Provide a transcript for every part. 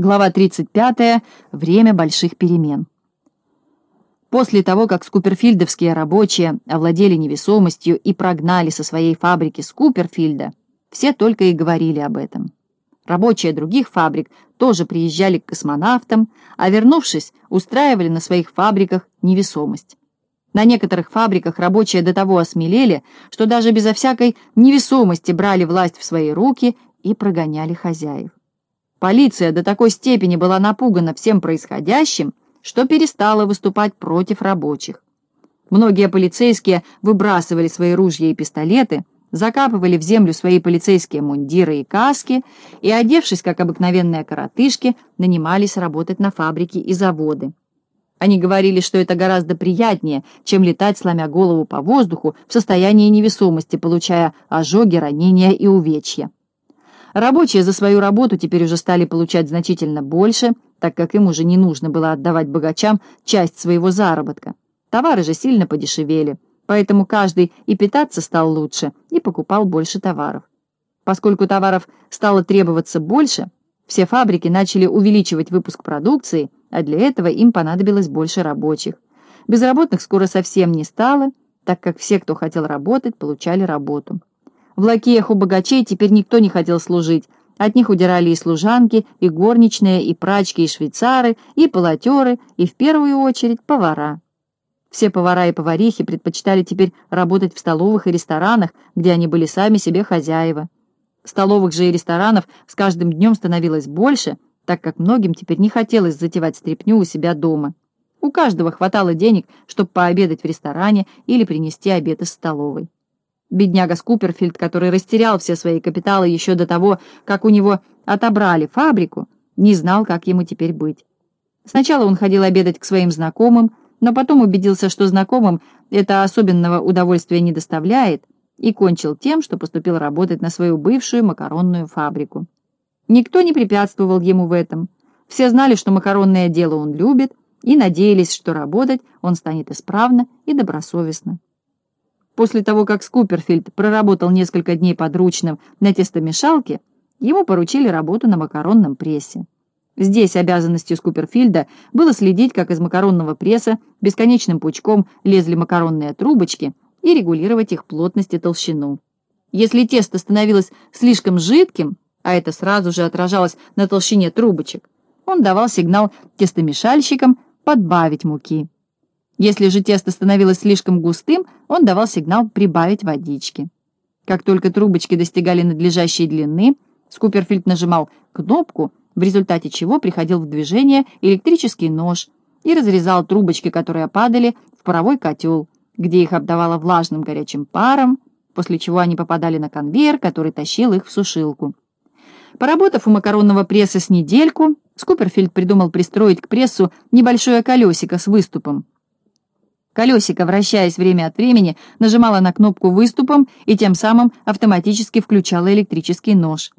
Глава 35. Время больших перемен. После того, как скуперфильдовские рабочие овладели невесомостью и прогнали со своей фабрики Скуперфильда, все только и говорили об этом. Рабочие других фабрик тоже приезжали к космонавтам, а вернувшись, устраивали на своих фабриках невесомость. На некоторых фабриках рабочие до того осмелели, что даже безо всякой невесомости брали власть в свои руки и прогоняли хозяев. Полиция до такой степени была напугана всем происходящим, что перестала выступать против рабочих. Многие полицейские выбрасывали свои ружья и пистолеты, закапывали в землю свои полицейские мундиры и каски и, одевшись как обыкновенные коротышки, нанимались работать на фабрики и заводы. Они говорили, что это гораздо приятнее, чем летать, сломя голову по воздуху в состоянии невесомости, получая ожоги, ранения и увечья. Рабочие за свою работу теперь уже стали получать значительно больше, так как им уже не нужно было отдавать богачам часть своего заработка. Товары же сильно подешевели, поэтому каждый и питаться стал лучше, и покупал больше товаров. Поскольку товаров стало требоваться больше, все фабрики начали увеличивать выпуск продукции, а для этого им понадобилось больше рабочих. Безработных скоро совсем не стало, так как все, кто хотел работать, получали работу. В лакеях у богачей теперь никто не хотел служить. От них удирали и служанки, и горничные, и прачки, и швейцары, и полотеры, и в первую очередь повара. Все повара и поварихи предпочитали теперь работать в столовых и ресторанах, где они были сами себе хозяева. Столовых же и ресторанов с каждым днем становилось больше, так как многим теперь не хотелось затевать стряпню у себя дома. У каждого хватало денег, чтобы пообедать в ресторане или принести обед из столовой. Бедняга Скуперфильд, который растерял все свои капиталы еще до того, как у него отобрали фабрику, не знал, как ему теперь быть. Сначала он ходил обедать к своим знакомым, но потом убедился, что знакомым это особенного удовольствия не доставляет, и кончил тем, что поступил работать на свою бывшую макаронную фабрику. Никто не препятствовал ему в этом. Все знали, что макаронное дело он любит, и надеялись, что работать он станет исправно и добросовестно. После того, как Скуперфильд проработал несколько дней подручным на тестомешалке, ему поручили работу на макаронном прессе. Здесь обязанностью Скуперфильда было следить, как из макаронного пресса бесконечным пучком лезли макаронные трубочки и регулировать их плотность и толщину. Если тесто становилось слишком жидким, а это сразу же отражалось на толщине трубочек, он давал сигнал тестомешальщикам подбавить муки. Если же тесто становилось слишком густым, он давал сигнал прибавить водички. Как только трубочки достигали надлежащей длины, Скуперфильд нажимал кнопку, в результате чего приходил в движение электрический нож и разрезал трубочки, которые падали в паровой котел, где их обдавало влажным горячим паром, после чего они попадали на конвейер, который тащил их в сушилку. Поработав у макаронного пресса с недельку, Скуперфильд придумал пристроить к прессу небольшое колесико с выступом, Колесико, вращаясь время от времени, нажимало на кнопку выступом и тем самым автоматически включало электрический нож.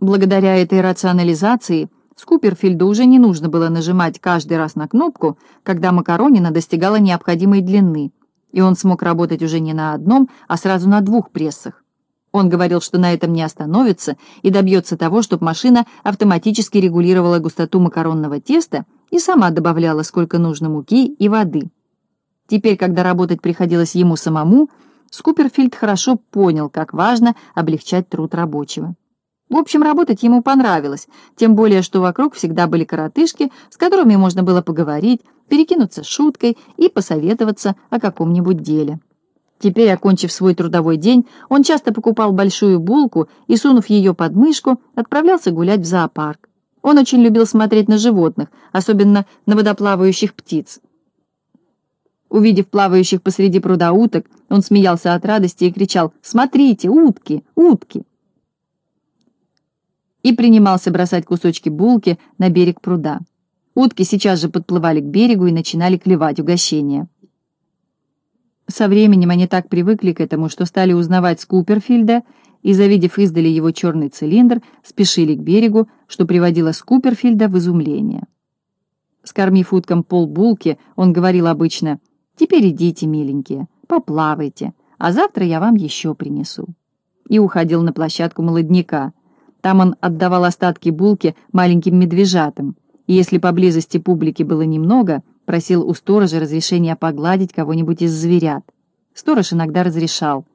Благодаря этой рационализации Скуперфильду уже не нужно было нажимать каждый раз на кнопку, когда макаронина достигала необходимой длины, и он смог работать уже не на одном, а сразу на двух прессах. Он говорил, что на этом не остановится и добьется того, чтобы машина автоматически регулировала густоту макаронного теста и сама добавляла сколько нужно муки и воды. Теперь, когда работать приходилось ему самому, Скуперфильд хорошо понял, как важно облегчать труд рабочего. В общем, работать ему понравилось, тем более, что вокруг всегда были коротышки, с которыми можно было поговорить, перекинуться шуткой и посоветоваться о каком-нибудь деле. Теперь, окончив свой трудовой день, он часто покупал большую булку и, сунув ее под мышку, отправлялся гулять в зоопарк. Он очень любил смотреть на животных, особенно на водоплавающих птиц. Увидев плавающих посреди пруда уток, он смеялся от радости и кричал «Смотрите, утки, утки!» и принимался бросать кусочки булки на берег пруда. Утки сейчас же подплывали к берегу и начинали клевать угощения. Со временем они так привыкли к этому, что стали узнавать Скуперфильда и, завидев издали его черный цилиндр, спешили к берегу, что приводило Скуперфильда в изумление. Скормив уткам полбулки, он говорил обычно — Теперь идите, миленькие, поплавайте, а завтра я вам еще принесу. И уходил на площадку молодняка. Там он отдавал остатки булки маленьким медвежатам, и если поблизости публики было немного, просил у сторожа разрешения погладить кого-нибудь из зверят. Сторож иногда разрешал.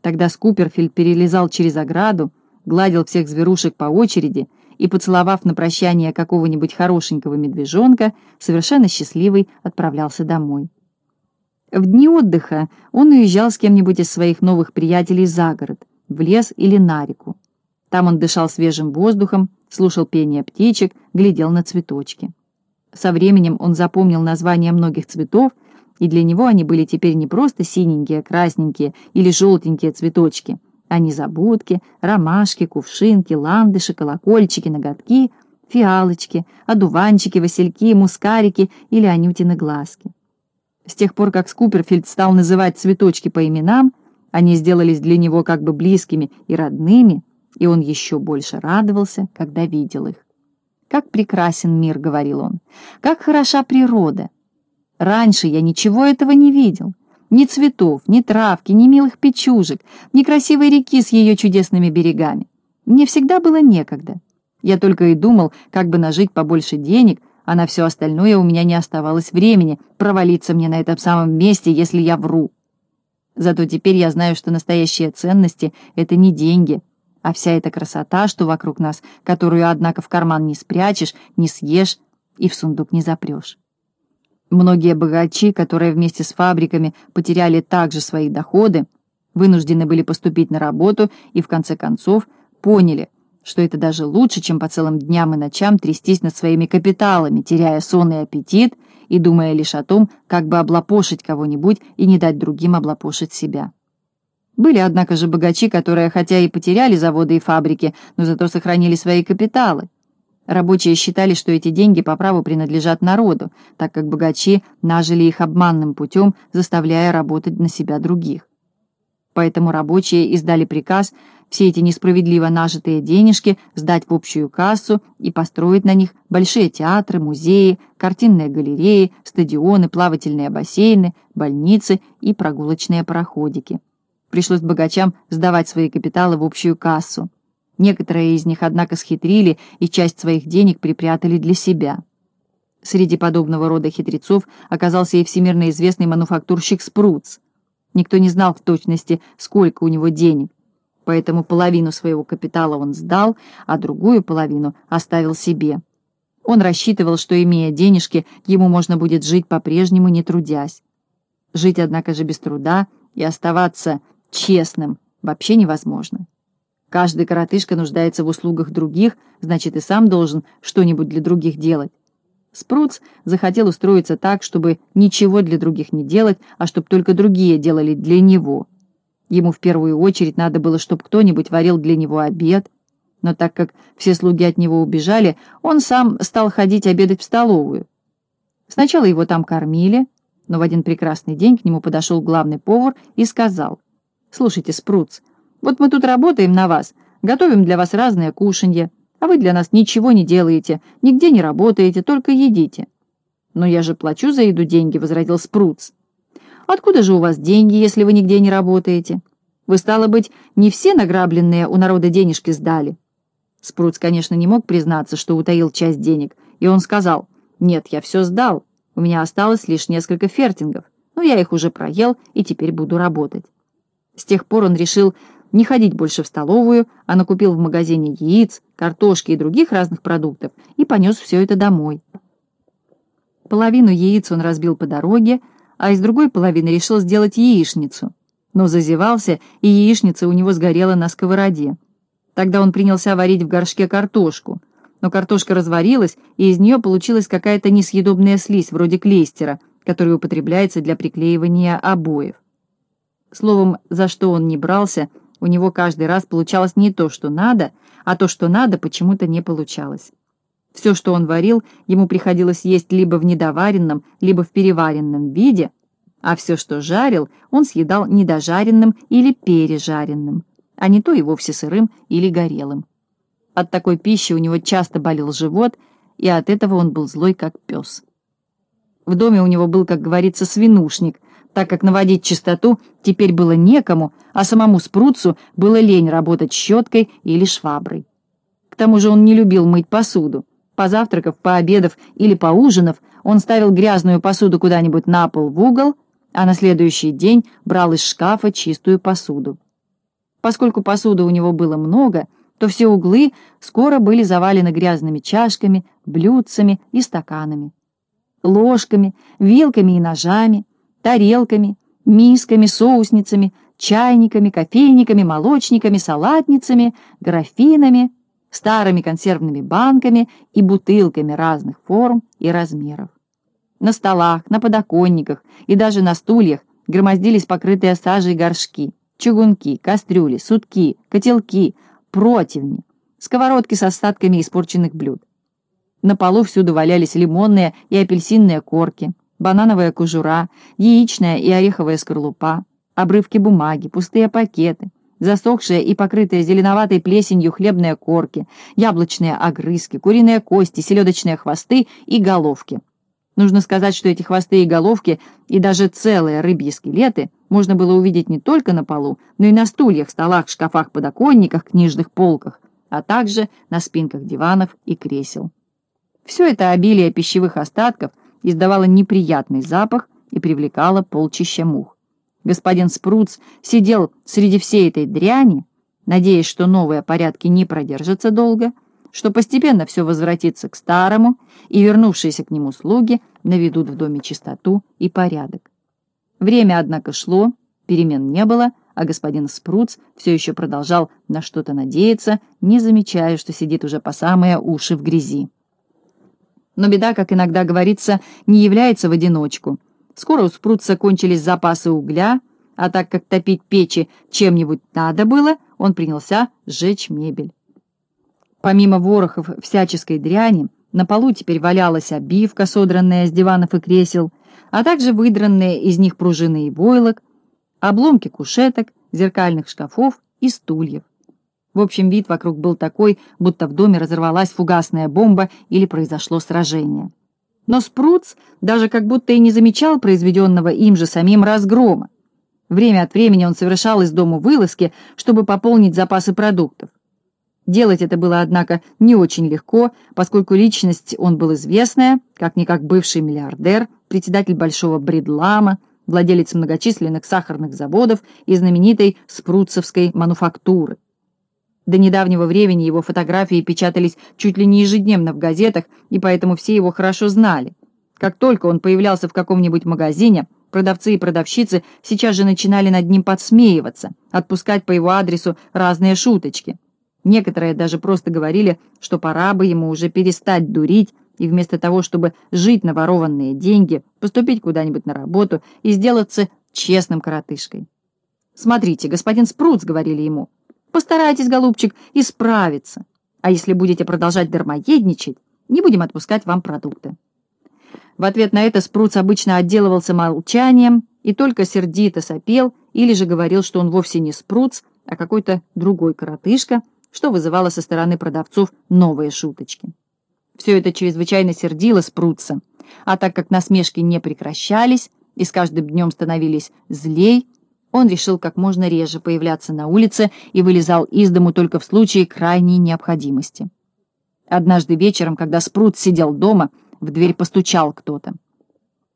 Тогда Скуперфильд перелезал через ограду, гладил всех зверушек по очереди и, поцеловав на прощание какого-нибудь хорошенького медвежонка, совершенно счастливый отправлялся домой. В дни отдыха он уезжал с кем-нибудь из своих новых приятелей за город, в лес или на реку. Там он дышал свежим воздухом, слушал пение птичек, глядел на цветочки. Со временем он запомнил названия многих цветов, и для него они были теперь не просто синенькие, красненькие или желтенькие цветочки, а незабудки, ромашки, кувшинки, ландыши, колокольчики, ноготки, фиалочки, одуванчики, васильки, мускарики или анютины глазки. С тех пор, как Скуперфильд стал называть цветочки по именам, они сделались для него как бы близкими и родными — и он еще больше радовался, когда видел их. «Как прекрасен мир», — говорил он, — «как хороша природа! Раньше я ничего этого не видел. Ни цветов, ни травки, ни милых печужек, ни красивой реки с ее чудесными берегами. Мне всегда было некогда. Я только и думал, как бы нажить побольше денег, а на все остальное у меня не оставалось времени провалиться мне на этом самом месте, если я вру. Зато теперь я знаю, что настоящие ценности — это не деньги — а вся эта красота, что вокруг нас, которую, однако, в карман не спрячешь, не съешь и в сундук не запрешь. Многие богачи, которые вместе с фабриками потеряли также свои доходы, вынуждены были поступить на работу и, в конце концов, поняли, что это даже лучше, чем по целым дням и ночам трястись над своими капиталами, теряя сон и аппетит и думая лишь о том, как бы облапошить кого-нибудь и не дать другим облапошить себя. Были, однако же, богачи, которые, хотя и потеряли заводы и фабрики, но зато сохранили свои капиталы. Рабочие считали, что эти деньги по праву принадлежат народу, так как богачи нажили их обманным путем, заставляя работать на себя других. Поэтому рабочие издали приказ все эти несправедливо нажитые денежки сдать в общую кассу и построить на них большие театры, музеи, картинные галереи, стадионы, плавательные бассейны, больницы и прогулочные пароходики. Пришлось богачам сдавать свои капиталы в общую кассу. Некоторые из них, однако, схитрили и часть своих денег припрятали для себя. Среди подобного рода хитрецов оказался и всемирно известный мануфактурщик Спруц. Никто не знал в точности, сколько у него денег, поэтому половину своего капитала он сдал, а другую половину оставил себе. Он рассчитывал, что, имея денежки, ему можно будет жить по-прежнему, не трудясь. Жить, однако же, без труда и оставаться честным вообще невозможно. Каждый коротышка нуждается в услугах других, значит, и сам должен что-нибудь для других делать. Спруц захотел устроиться так, чтобы ничего для других не делать, а чтобы только другие делали для него. Ему в первую очередь надо было, чтобы кто-нибудь варил для него обед, но так как все слуги от него убежали, он сам стал ходить обедать в столовую. Сначала его там кормили, но в один прекрасный день к нему подошел главный повар и сказал, Слушайте, Спруц, вот мы тут работаем на вас, готовим для вас разные кушанья, а вы для нас ничего не делаете, нигде не работаете, только едите. Но я же плачу за еду деньги, — возразил Спруц. Откуда же у вас деньги, если вы нигде не работаете? Вы, стало быть, не все награбленные у народа денежки сдали. Спруц, конечно, не мог признаться, что утаил часть денег, и он сказал, «Нет, я все сдал, у меня осталось лишь несколько фертингов, но я их уже проел и теперь буду работать». С тех пор он решил не ходить больше в столовую, а накупил в магазине яиц, картошки и других разных продуктов и понес все это домой. Половину яиц он разбил по дороге, а из другой половины решил сделать яичницу. Но зазевался, и яичница у него сгорела на сковороде. Тогда он принялся варить в горшке картошку. Но картошка разварилась, и из нее получилась какая-то несъедобная слизь, вроде клейстера, который употребляется для приклеивания обоев. Словом, за что он не брался, у него каждый раз получалось не то, что надо, а то, что надо, почему-то не получалось. Все, что он варил, ему приходилось есть либо в недоваренном, либо в переваренном виде, а все, что жарил, он съедал недожаренным или пережаренным, а не то и вовсе сырым или горелым. От такой пищи у него часто болел живот, и от этого он был злой, как пес. В доме у него был, как говорится, свинушник, так как наводить чистоту теперь было некому, а самому Спруцу было лень работать щеткой или шваброй. К тому же он не любил мыть посуду. Позавтракав, пообедав или поужинав, он ставил грязную посуду куда-нибудь на пол в угол, а на следующий день брал из шкафа чистую посуду. Поскольку посуды у него было много, то все углы скоро были завалены грязными чашками, блюдцами и стаканами, ложками, вилками и ножами, тарелками, мисками, соусницами, чайниками, кофейниками, молочниками, салатницами, графинами, старыми консервными банками и бутылками разных форм и размеров. На столах, на подоконниках и даже на стульях громоздились покрытые сажей горшки, чугунки, кастрюли, сутки, котелки, противни, сковородки с остатками испорченных блюд. На полу всюду валялись лимонные и апельсинные корки, банановая кожура, яичная и ореховая скорлупа, обрывки бумаги, пустые пакеты, засохшие и покрытые зеленоватой плесенью хлебные корки, яблочные огрызки, куриные кости, селедочные хвосты и головки. Нужно сказать, что эти хвосты и головки, и даже целые рыбьи скелеты можно было увидеть не только на полу, но и на стульях, столах, шкафах, подоконниках, книжных полках, а также на спинках диванов и кресел. Все это обилие пищевых остатков издавало неприятный запах и привлекало полчища мух. Господин Спруц сидел среди всей этой дряни, надеясь, что новые порядки не продержатся долго, что постепенно все возвратится к старому, и вернувшиеся к нему слуги наведут в доме чистоту и порядок. Время, однако, шло, перемен не было, а господин Спруц все еще продолжал на что-то надеяться, не замечая, что сидит уже по самые уши в грязи. Но беда, как иногда говорится, не является в одиночку — Скоро у Спрутца кончились запасы угля, а так как топить печи чем-нибудь надо было, он принялся сжечь мебель. Помимо ворохов всяческой дряни, на полу теперь валялась обивка, содранная с диванов и кресел, а также выдранные из них пружины и войлок, обломки кушеток, зеркальных шкафов и стульев. В общем, вид вокруг был такой, будто в доме разорвалась фугасная бомба или произошло сражение. Но Спруц даже как будто и не замечал произведенного им же самим разгрома. Время от времени он совершал из дому вылазки, чтобы пополнить запасы продуктов. Делать это было, однако, не очень легко, поскольку личность он был известная, как-никак бывший миллиардер, председатель Большого Бредлама, владелец многочисленных сахарных заводов и знаменитой спруцевской мануфактуры. До недавнего времени его фотографии печатались чуть ли не ежедневно в газетах, и поэтому все его хорошо знали. Как только он появлялся в каком-нибудь магазине, продавцы и продавщицы сейчас же начинали над ним подсмеиваться, отпускать по его адресу разные шуточки. Некоторые даже просто говорили, что пора бы ему уже перестать дурить и вместо того, чтобы жить на ворованные деньги, поступить куда-нибудь на работу и сделаться честным коротышкой. «Смотрите, господин Спруц», — говорили ему, — Постарайтесь, голубчик, исправиться. А если будете продолжать дармоедничать, не будем отпускать вам продукты. В ответ на это Спруц обычно отделывался молчанием и только сердито сопел или же говорил, что он вовсе не Спруц, а какой-то другой коротышка, что вызывало со стороны продавцов новые шуточки. Все это чрезвычайно сердило Спруца, а так как насмешки не прекращались и с каждым днем становились злей, он решил как можно реже появляться на улице и вылезал из дому только в случае крайней необходимости. Однажды вечером, когда Спрут сидел дома, в дверь постучал кто-то.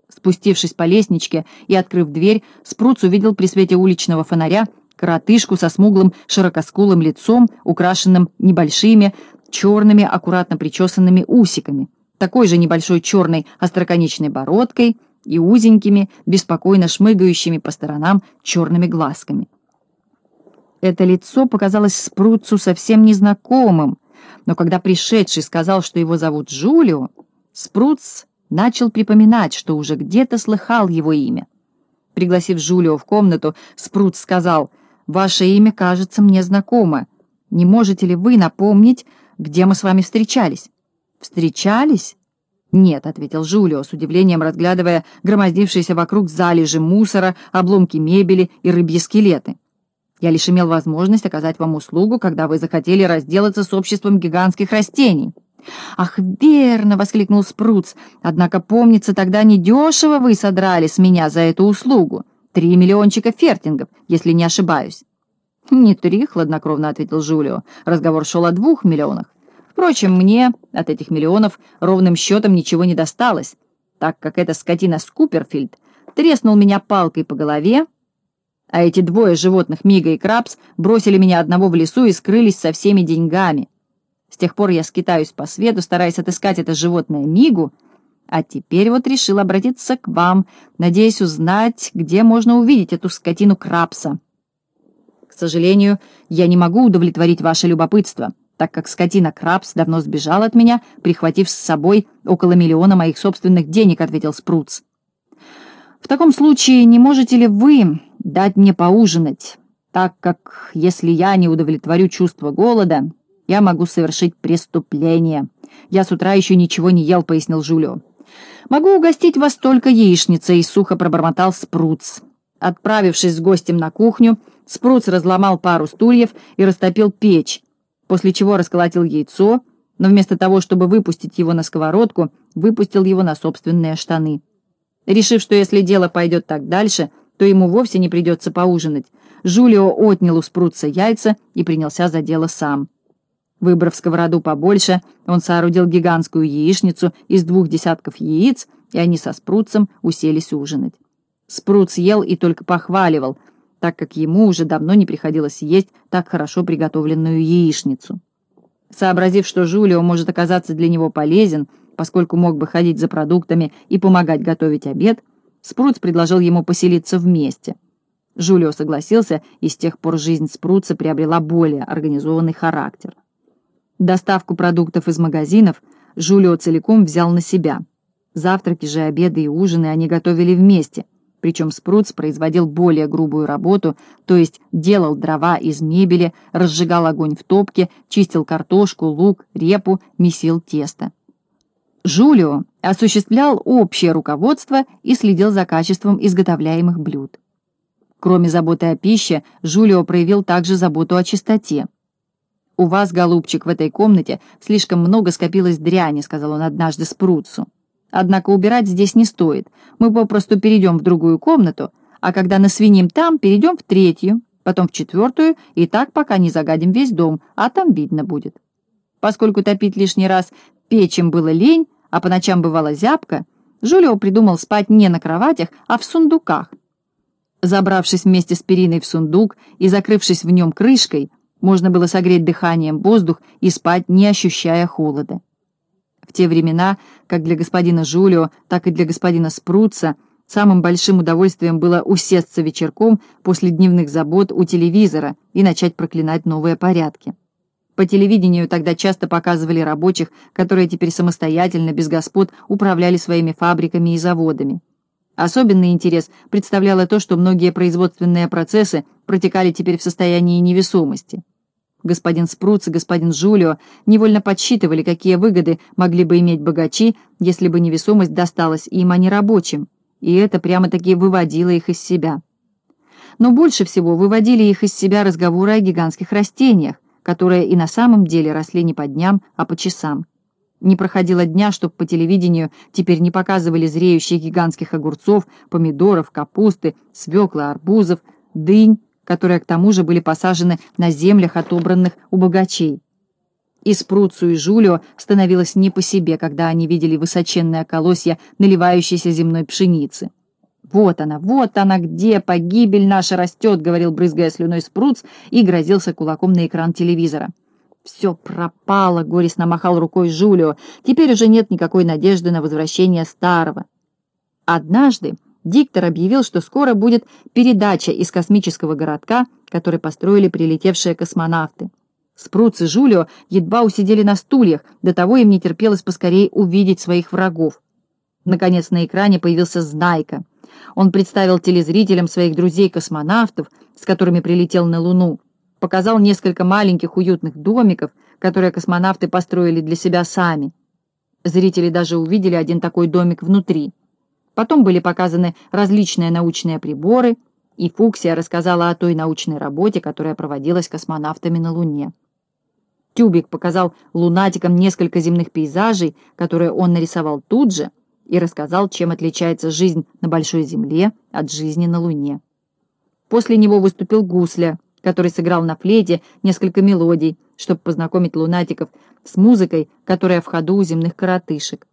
Спустившись по лестничке и открыв дверь, Спруц увидел при свете уличного фонаря коротышку со смуглым широкоскулым лицом, украшенным небольшими, черными, аккуратно причесанными усиками, такой же небольшой черной остроконечной бородкой — и узенькими, беспокойно шмыгающими по сторонам черными глазками. Это лицо показалось Спруцу совсем незнакомым, но когда пришедший сказал, что его зовут Джулио, Спруц начал припоминать, что уже где-то слыхал его имя. Пригласив Джулио в комнату, Спруц сказал, «Ваше имя кажется мне знакомо. Не можете ли вы напомнить, где мы с вами встречались?» «Встречались?» «Нет», — ответил Жулио, с удивлением разглядывая громоздившиеся вокруг залежи мусора, обломки мебели и рыбьи скелеты. «Я лишь имел возможность оказать вам услугу, когда вы захотели разделаться с обществом гигантских растений». «Ах, верно!» — воскликнул Спруц. «Однако, помнится, тогда недешево вы содрали с меня за эту услугу. Три миллиончика фертингов, если не ошибаюсь». «Не три», — хладнокровно ответил Жулио. «Разговор шел о двух миллионах. Впрочем, мне от этих миллионов ровным счетом ничего не досталось, так как эта скотина Скуперфильд треснул меня палкой по голове, а эти двое животных, Мига и Крабс, бросили меня одного в лесу и скрылись со всеми деньгами. С тех пор я скитаюсь по свету, стараясь отыскать это животное Мигу, а теперь вот решил обратиться к вам, надеясь узнать, где можно увидеть эту скотину Крабса. К сожалению, я не могу удовлетворить ваше любопытство, так как скотина Крабс давно сбежал от меня, прихватив с собой около миллиона моих собственных денег, ответил Спруц. В таком случае не можете ли вы дать мне поужинать, так как, если я не удовлетворю чувство голода, я могу совершить преступление. Я с утра еще ничего не ел, пояснил Жулио. Могу угостить вас только яичницей, сухо пробормотал Спруц. Отправившись с гостем на кухню, Спруц разломал пару стульев и растопил печь, после чего расколотил яйцо, но вместо того, чтобы выпустить его на сковородку, выпустил его на собственные штаны. Решив, что если дело пойдет так дальше, то ему вовсе не придется поужинать, Жулио отнял у Спруца яйца и принялся за дело сам. Выбрав сковороду побольше, он соорудил гигантскую яичницу из двух десятков яиц, и они со Спруцем уселись ужинать. Спруц ел и только похваливал, так как ему уже давно не приходилось есть так хорошо приготовленную яичницу. Сообразив, что Жулио может оказаться для него полезен, поскольку мог бы ходить за продуктами и помогать готовить обед, Спруц предложил ему поселиться вместе. Жулио согласился, и с тех пор жизнь Спруца приобрела более организованный характер. Доставку продуктов из магазинов Жулио целиком взял на себя. Завтраки же, обеды и ужины они готовили вместе, причем Спруц производил более грубую работу, то есть делал дрова из мебели, разжигал огонь в топке, чистил картошку, лук, репу, месил тесто. Жулио осуществлял общее руководство и следил за качеством изготовляемых блюд. Кроме заботы о пище, Жулио проявил также заботу о чистоте. «У вас, голубчик, в этой комнате слишком много скопилось дряни», — сказал он однажды Спруцу. «Однако убирать здесь не стоит. Мы попросту перейдем в другую комнату, а когда насвиним там, перейдем в третью, потом в четвертую, и так пока не загадим весь дом, а там видно будет». Поскольку топить лишний раз печем было лень, а по ночам бывала зябка, Жулио придумал спать не на кроватях, а в сундуках. Забравшись вместе с периной в сундук и закрывшись в нем крышкой, можно было согреть дыханием воздух и спать, не ощущая холода. В те времена, как для господина Жулио, так и для господина Спруца, самым большим удовольствием было усесться вечерком после дневных забот у телевизора и начать проклинать новые порядки. По телевидению тогда часто показывали рабочих, которые теперь самостоятельно, без господ, управляли своими фабриками и заводами. Особенный интерес представляло то, что многие производственные процессы протекали теперь в состоянии невесомости. Господин Спруц и господин Жулио невольно подсчитывали, какие выгоды могли бы иметь богачи, если бы невесомость досталась им, а не рабочим, и это прямо-таки выводило их из себя. Но больше всего выводили их из себя разговоры о гигантских растениях, которые и на самом деле росли не по дням, а по часам. Не проходило дня, чтобы по телевидению теперь не показывали зреющих гигантских огурцов, помидоров, капусты, свекла, арбузов, дынь, которые к тому же были посажены на землях, отобранных у богачей. И Спруцу и Жулио становилось не по себе, когда они видели высоченные колосья наливающейся земной пшеницы. «Вот она, вот она где, погибель наша растет», — говорил, брызгая слюной спруц, и грозился кулаком на экран телевизора. «Все пропало», — горестно махал рукой Жулио. «Теперь уже нет никакой надежды на возвращение старого». Однажды диктор объявил, что скоро будет передача из космического городка, который построили прилетевшие космонавты. Спруц и Жулио едва усидели на стульях, до того им не терпелось поскорее увидеть своих врагов. Наконец на экране появился Знайка — он представил телезрителям своих друзей-космонавтов, с которыми прилетел на Луну, показал несколько маленьких уютных домиков, которые космонавты построили для себя сами. Зрители даже увидели один такой домик внутри. Потом были показаны различные научные приборы, и Фуксия рассказала о той научной работе, которая проводилась космонавтами на Луне. Тюбик показал лунатикам несколько земных пейзажей, которые он нарисовал тут же, и рассказал, чем отличается жизнь на Большой Земле от жизни на Луне. После него выступил Гусля, который сыграл на флейте несколько мелодий, чтобы познакомить лунатиков с музыкой, которая в ходу у земных коротышек.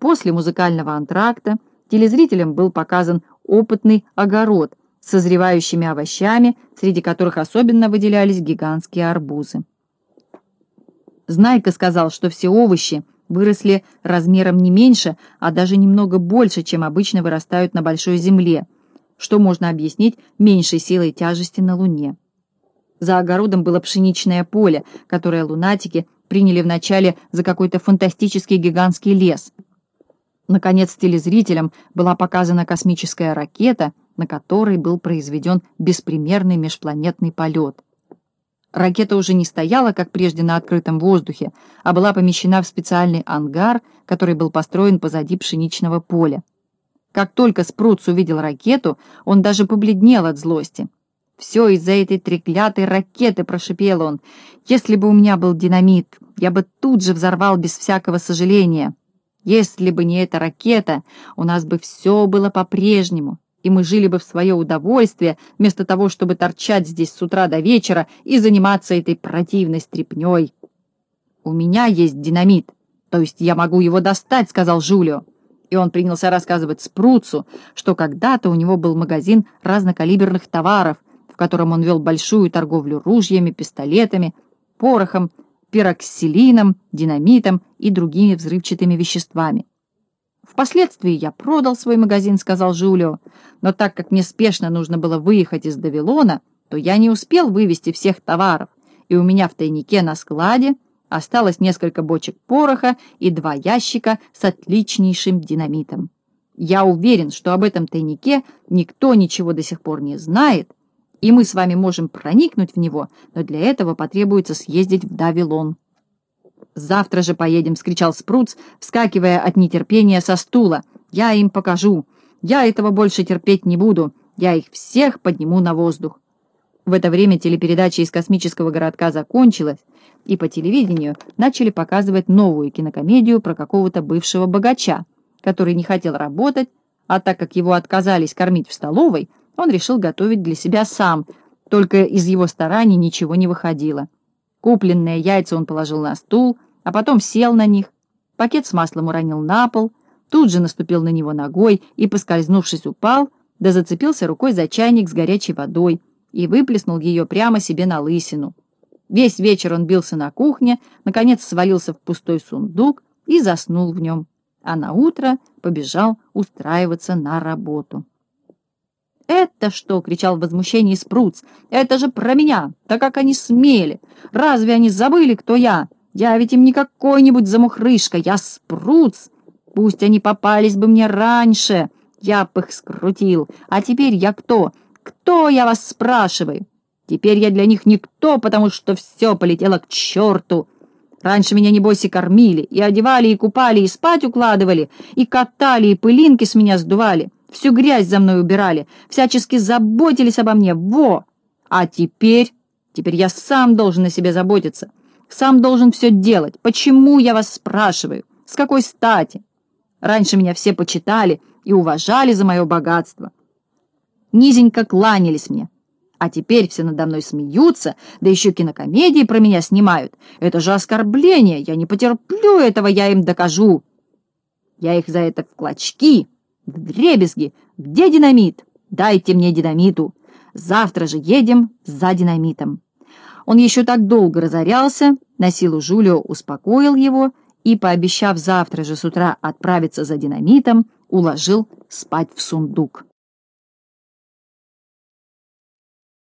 После музыкального антракта телезрителям был показан опытный огород с созревающими овощами, среди которых особенно выделялись гигантские арбузы. Знайка сказал, что все овощи выросли размером не меньше, а даже немного больше, чем обычно вырастают на большой земле, что можно объяснить меньшей силой тяжести на Луне. За огородом было пшеничное поле, которое лунатики приняли вначале за какой-то фантастический гигантский лес. Наконец, телезрителям была показана космическая ракета, на которой был произведен беспримерный межпланетный полет. Ракета уже не стояла, как прежде, на открытом воздухе, а была помещена в специальный ангар, который был построен позади пшеничного поля. Как только Спруц увидел ракету, он даже побледнел от злости. «Все из-за этой треклятой ракеты!» — прошипел он. «Если бы у меня был динамит, я бы тут же взорвал без всякого сожаления. Если бы не эта ракета, у нас бы все было по-прежнему и мы жили бы в свое удовольствие, вместо того, чтобы торчать здесь с утра до вечера и заниматься этой противной стряпнёй. «У меня есть динамит, то есть я могу его достать», — сказал Жулио. И он принялся рассказывать Спруцу, что когда-то у него был магазин разнокалиберных товаров, в котором он вел большую торговлю ружьями, пистолетами, порохом, пироксилином, динамитом и другими взрывчатыми веществами. «Впоследствии я продал свой магазин», — сказал Жулио, «но так как мне спешно нужно было выехать из Давилона, то я не успел вывести всех товаров, и у меня в тайнике на складе осталось несколько бочек пороха и два ящика с отличнейшим динамитом. Я уверен, что об этом тайнике никто ничего до сих пор не знает, и мы с вами можем проникнуть в него, но для этого потребуется съездить в Давилон». «Завтра же поедем!» — вскричал Спруц, вскакивая от нетерпения со стула. «Я им покажу! Я этого больше терпеть не буду! Я их всех подниму на воздух!» В это время телепередача из космического городка закончилась, и по телевидению начали показывать новую кинокомедию про какого-то бывшего богача, который не хотел работать, а так как его отказались кормить в столовой, он решил готовить для себя сам, только из его стараний ничего не выходило. Купленные яйца он положил на стул, а потом сел на них. Пакет с маслом уронил на пол, тут же наступил на него ногой и, поскользнувшись, упал, да зацепился рукой за чайник с горячей водой и выплеснул ее прямо себе на лысину. Весь вечер он бился на кухне, наконец свалился в пустой сундук и заснул в нем, а на утро побежал устраиваться на работу. «Это что?» — кричал в возмущении Спруц. «Это же про меня! Так как они смели! Разве они забыли, кто я? Я ведь им не какой-нибудь замухрышка, я Спруц! Пусть они попались бы мне раньше, я б их скрутил. А теперь я кто? Кто, я вас спрашиваю? Теперь я для них никто, потому что все полетело к черту!» Раньше меня, небось, и кормили, и одевали, и купали, и спать укладывали, и катали, и пылинки с меня сдували всю грязь за мной убирали, всячески заботились обо мне, во! А теперь, теперь я сам должен о себе заботиться, сам должен все делать. Почему, я вас спрашиваю? С какой стати? Раньше меня все почитали и уважали за мое богатство. Низенько кланялись мне. А теперь все надо мной смеются, да еще кинокомедии про меня снимают. Это же оскорбление, я не потерплю этого, я им докажу. Я их за это в клочки «Вдребезги! Где динамит? Дайте мне динамиту! Завтра же едем за динамитом!» Он еще так долго разорялся, на силу Жулио успокоил его и, пообещав завтра же с утра отправиться за динамитом, уложил спать в сундук.